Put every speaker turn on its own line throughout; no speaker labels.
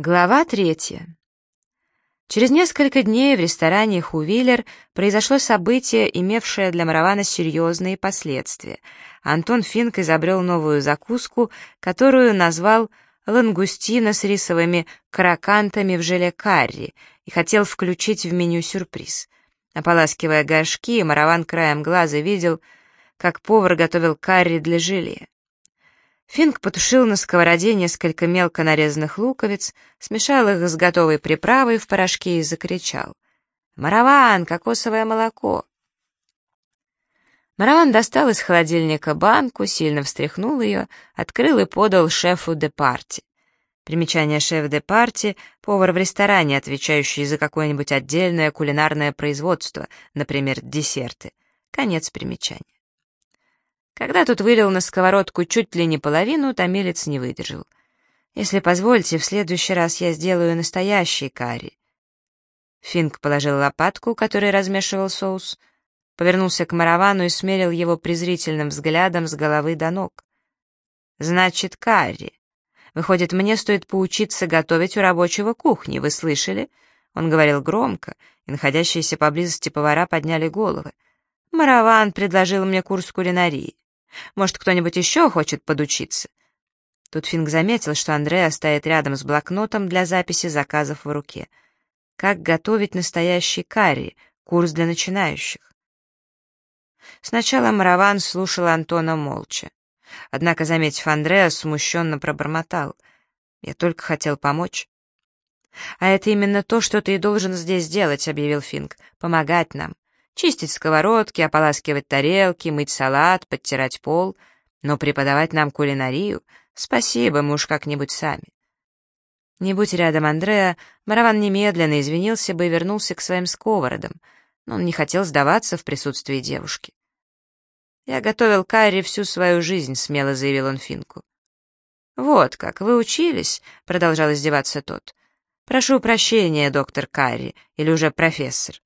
Глава третья. Через несколько дней в ресторане «Хувиллер» произошло событие, имевшее для Маравана серьезные последствия. Антон Финк изобрел новую закуску, которую назвал лангустина с рисовыми крокантами в желе карри и хотел включить в меню сюрприз. Ополаскивая горшки, Мараван краем глаза видел, как повар готовил карри для желе. Финк потушил на сковороде несколько мелко нарезанных луковиц, смешал их с готовой приправой в порошке и закричал. «Мараван! Кокосовое молоко!» Мараван достал из холодильника банку, сильно встряхнул ее, открыл и подал шефу де парти. Примечание шеф де парти — повар в ресторане, отвечающий за какое-нибудь отдельное кулинарное производство, например, десерты. Конец примечания. Когда тут вылил на сковородку чуть ли не половину, томилец не выдержал. «Если позволите, в следующий раз я сделаю настоящий карри». Финк положил лопатку, которой размешивал соус, повернулся к Маравану и смерил его презрительным взглядом с головы до ног. «Значит, карри. Выходит, мне стоит поучиться готовить у рабочего кухни, вы слышали?» Он говорил громко, и находящиеся поблизости повара подняли головы. «Мараван предложил мне курс кулинарии. Может, кто-нибудь еще хочет подучиться?» Тут Финк заметил, что Андреа стоит рядом с блокнотом для записи заказов в руке. «Как готовить настоящий карри? Курс для начинающих». Сначала Мараван слушал Антона молча. Однако, заметив Андреа, смущенно пробормотал. «Я только хотел помочь». «А это именно то, что ты и должен здесь сделать», — объявил Финк. «Помогать нам чистить сковородки, ополаскивать тарелки, мыть салат, подтирать пол, но преподавать нам кулинарию спасибо, мы уж как-нибудь сами. Не будь рядом Андреа, Мараван немедленно извинился бы и вернулся к своим сковородам, но он не хотел сдаваться в присутствии девушки. «Я готовил карри всю свою жизнь», — смело заявил он Финку. «Вот как, вы учились?» — продолжал издеваться тот. «Прошу прощения, доктор Карри, или уже профессор.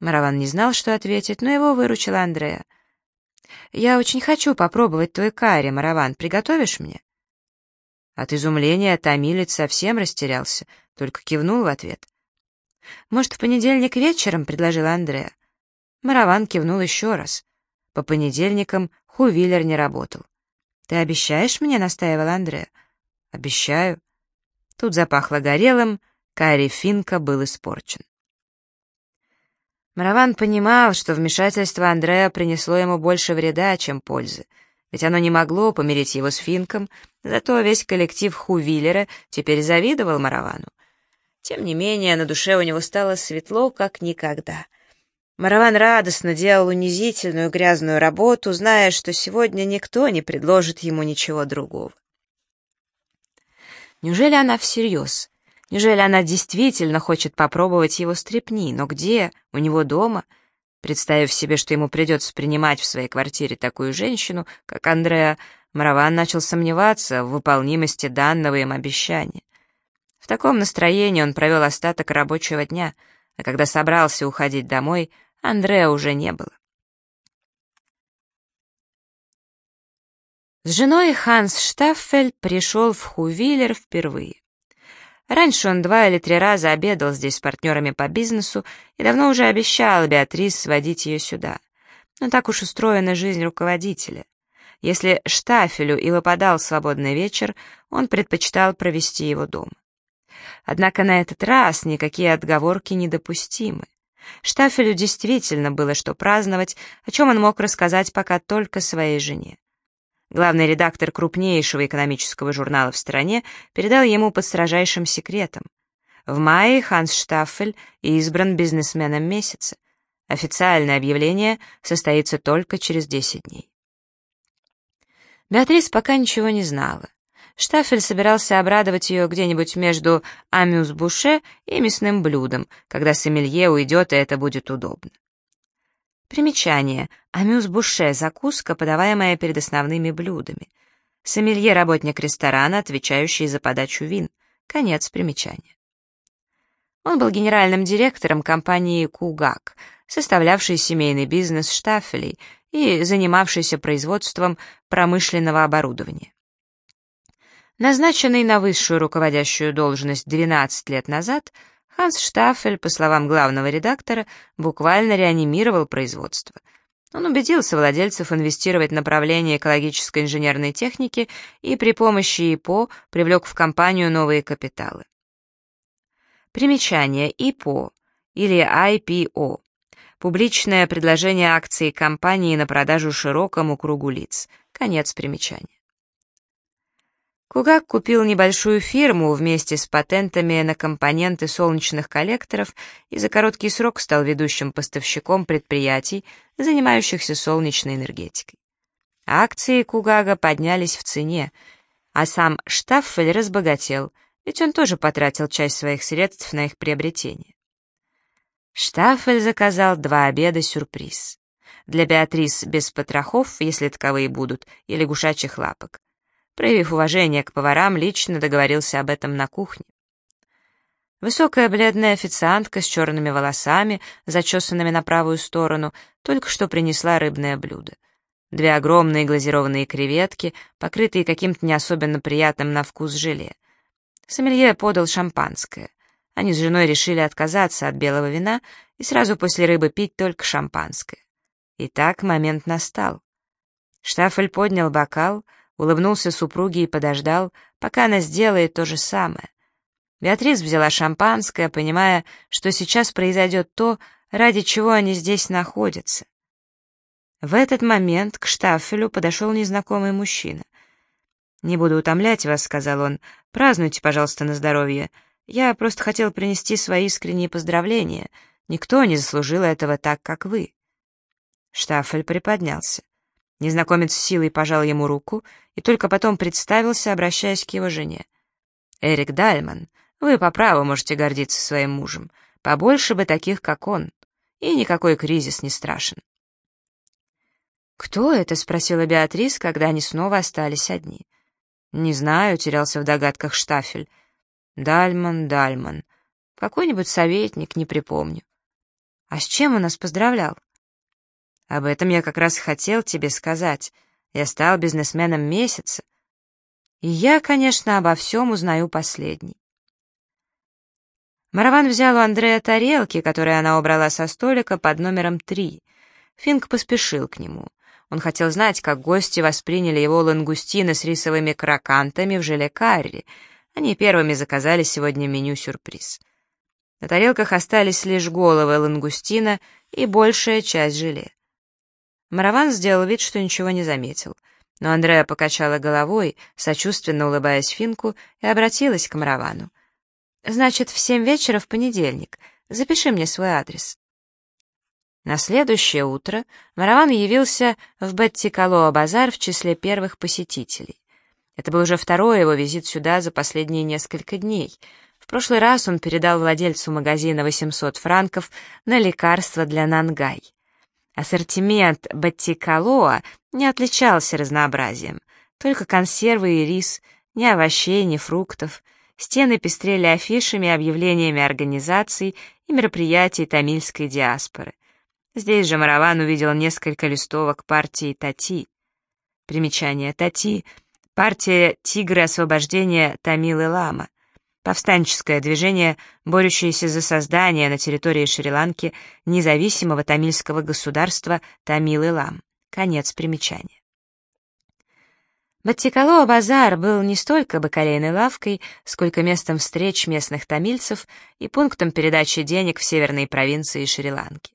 Мараван не знал, что ответить, но его выручила Андрея. «Я очень хочу попробовать твой карри, Мараван. Приготовишь мне?» От изумления Томилец совсем растерялся, только кивнул в ответ. «Может, в понедельник вечером?» — предложила Андрея. Мараван кивнул еще раз. По понедельникам Хувиллер не работал. «Ты обещаешь мне?» — настаивал Андрея. «Обещаю». Тут запахло горелым, карри Финка был испорчен. Мараван понимал, что вмешательство Андрея принесло ему больше вреда, чем пользы, ведь оно не могло помирить его с Финком, зато весь коллектив Хувиллера теперь завидовал Маравану. Тем не менее, на душе у него стало светло, как никогда. Мараван радостно делал унизительную грязную работу, зная, что сегодня никто не предложит ему ничего другого. Неужели она всерьез? Неужели она действительно хочет попробовать его стрепни? Но где? У него дома? Представив себе, что ему придется принимать в своей квартире такую женщину, как Андреа, Мараван начал сомневаться в выполнимости данного им обещания. В таком настроении он провел остаток рабочего дня, а когда собрался уходить домой, Андреа уже не было. С женой Ханс Штаффель пришел в Хувиллер впервые. Раньше он два или три раза обедал здесь с партнерами по бизнесу и давно уже обещал Беатрис сводить ее сюда. Но так уж устроена жизнь руководителя. Если Штафелю и выпадал свободный вечер, он предпочитал провести его дома. Однако на этот раз никакие отговорки недопустимы. Штафелю действительно было что праздновать, о чем он мог рассказать пока только своей жене. Главный редактор крупнейшего экономического журнала в стране передал ему под строжайшим секретом. В мае Ханс Штаффель избран бизнесменом месяца. Официальное объявление состоится только через 10 дней. Беатрис пока ничего не знала. Штаффель собирался обрадовать ее где-нибудь между амюс-буше и мясным блюдом, когда сомелье уйдет, и это будет удобно. Примечание. Амюс-буше — закуска, подаваемая перед основными блюдами. Сомелье — работник ресторана, отвечающий за подачу вин. Конец примечания. Он был генеральным директором компании «Кугак», составлявшей семейный бизнес штафелей и занимавшейся производством промышленного оборудования. Назначенный на высшую руководящую должность 12 лет назад, Ханс Штаффель, по словам главного редактора, буквально реанимировал производство. Он убедился владельцев инвестировать в направление экологической инженерной техники и при помощи ИПО привлек в компанию новые капиталы. Примечание ИПО или IPO – публичное предложение акций компании на продажу широкому кругу лиц. Конец примечания. Кугак купил небольшую фирму вместе с патентами на компоненты солнечных коллекторов и за короткий срок стал ведущим поставщиком предприятий, занимающихся солнечной энергетикой. Акции Кугага поднялись в цене, а сам Штаффель разбогател, ведь он тоже потратил часть своих средств на их приобретение. Штаффель заказал два обеда-сюрприз. Для Беатрис без потрохов, если таковые будут, и лягушачьих лапок Проявив уважение к поварам, лично договорился об этом на кухне. Высокая бледная официантка с черными волосами, зачесанными на правую сторону, только что принесла рыбное блюдо. Две огромные глазированные креветки, покрытые каким-то не особенно приятным на вкус желе. Сомелье подал шампанское. Они с женой решили отказаться от белого вина и сразу после рыбы пить только шампанское. И так момент настал. Штафель поднял бокал — улыбнулся супруге и подождал, пока она сделает то же самое. Беатрис взяла шампанское, понимая, что сейчас произойдет то, ради чего они здесь находятся. В этот момент к штафелю подошел незнакомый мужчина. «Не буду утомлять вас», — сказал он, — «празднуйте, пожалуйста, на здоровье. Я просто хотел принести свои искренние поздравления. Никто не заслужил этого так, как вы». Штафель приподнялся. Незнакомец с силой пожал ему руку и только потом представился, обращаясь к его жене. «Эрик Дальман, вы по праву можете гордиться своим мужем. Побольше бы таких, как он. И никакой кризис не страшен». «Кто это?» — спросила Беатрис, когда они снова остались одни. «Не знаю», — терялся в догадках Штафель. «Дальман, Дальман. Какой-нибудь советник, не припомню». «А с чем он нас поздравлял?» Об этом я как раз хотел тебе сказать. Я стал бизнесменом месяца. И я, конечно, обо всем узнаю последний. Мараван взял у Андрея тарелки, которые она убрала со столика под номером три. Финк поспешил к нему. Он хотел знать, как гости восприняли его лангустины с рисовыми крокантами в желе карри. Они первыми заказали сегодня меню-сюрприз. На тарелках остались лишь головы лангустина и большая часть желе. Мараван сделал вид, что ничего не заметил. Но Андреа покачала головой, сочувственно улыбаясь Финку, и обратилась к Маравану. «Значит, в семь вечера в понедельник. Запиши мне свой адрес». На следующее утро Мараван явился в Беттикалоа-базар в числе первых посетителей. Это был уже второй его визит сюда за последние несколько дней. В прошлый раз он передал владельцу магазина 800 франков на лекарства для Нангай. Ассортимент Баттикалоа не отличался разнообразием. Только консервы и рис, ни овощей, ни фруктов. Стены пестрели афишами объявлениями организаций и мероприятий тамильской диаспоры. Здесь же Мараван увидел несколько листовок партии Тати. Примечание Тати — партия «Тигры освобождения Тамилы Лама», повстанческое движение, борющееся за создание на территории Шри-Ланки независимого тамильского государства Тамил-Илам. Конец примечания. Баттикалоа-базар был не столько бакалейной лавкой, сколько местом встреч местных тамильцев и пунктом передачи денег в северные провинции Шри-Ланки.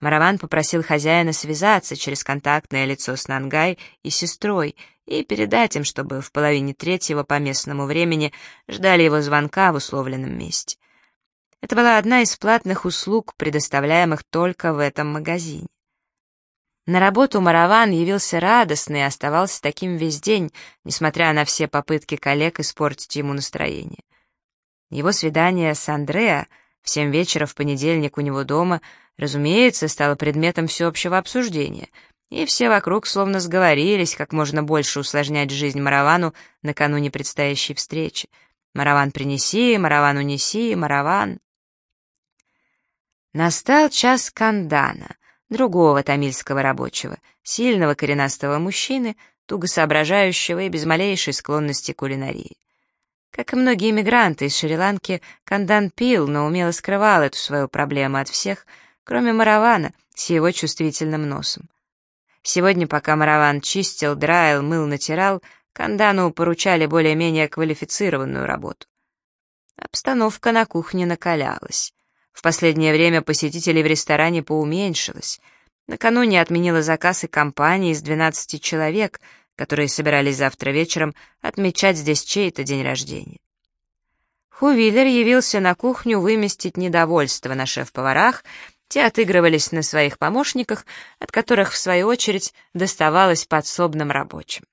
Мараван попросил хозяина связаться через контактное лицо с Нангай и сестрой и передать им, чтобы в половине третьего по местному времени ждали его звонка в условленном месте. Это была одна из платных услуг, предоставляемых только в этом магазине. На работу Мараван явился радостный и оставался таким весь день, несмотря на все попытки коллег испортить ему настроение. Его свидание с Андреа в семь вечера в понедельник у него дома разумеется, стало предметом всеобщего обсуждения, и все вокруг словно сговорились, как можно больше усложнять жизнь Маравану накануне предстоящей встречи. «Мараван принеси, Мараван унеси, Мараван...» Настал час Кандана, другого тамильского рабочего, сильного коренастого мужчины, туго соображающего и без малейшей склонности к кулинарии. Как и многие иммигранты из Шри-Ланки, Кандан пил, но умело скрывал эту свою проблему от всех, кроме Маравана с его чувствительным носом. Сегодня, пока Мараван чистил, драил, мыл, натирал, Кандану поручали более-менее квалифицированную работу. Обстановка на кухне накалялась. В последнее время посетителей в ресторане поуменьшилось. Накануне отменила заказ и компания из 12 человек, которые собирались завтра вечером отмечать здесь чей-то день рождения. Хувиллер явился на кухню выместить недовольство на шеф-поварах, те отыгрывались на своих помощниках, от которых, в свою очередь, доставалось подсобным рабочим.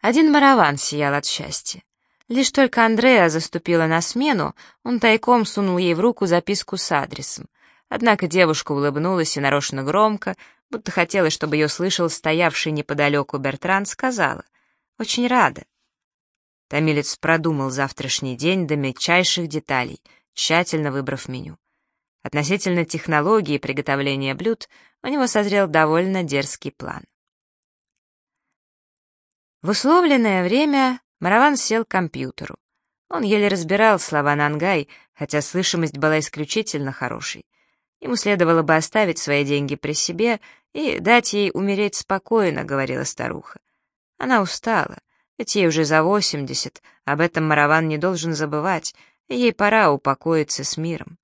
Один мараван сиял от счастья. Лишь только Андреа заступила на смену, он тайком сунул ей в руку записку с адресом. Однако девушка улыбнулась и нарочно громко, будто хотела, чтобы ее слышал стоявший неподалеку Бертран, сказала «Очень рада». Томилец продумал завтрашний день до мельчайших деталей, тщательно выбрав меню. Относительно технологии приготовления блюд у него созрел довольно дерзкий план. В условленное время Мараван сел к компьютеру. Он еле разбирал слова Нангай, хотя слышимость была исключительно хорошей. Ему следовало бы оставить свои деньги при себе и дать ей умереть спокойно, говорила старуха. Она устала, ведь ей уже за восемьдесят, об этом Мараван не должен забывать, и ей пора упокоиться с миром.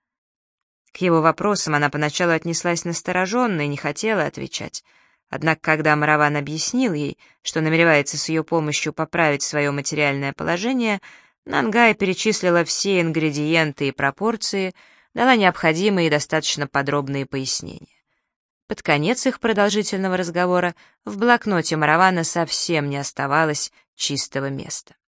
К его вопросам она поначалу отнеслась настороженно и не хотела отвечать, Однако, когда Мараван объяснил ей, что намеревается с ее помощью поправить свое материальное положение, Нангай перечислила все ингредиенты и пропорции, дала необходимые и достаточно подробные пояснения. Под конец их продолжительного разговора в блокноте Маравана совсем не оставалось чистого места.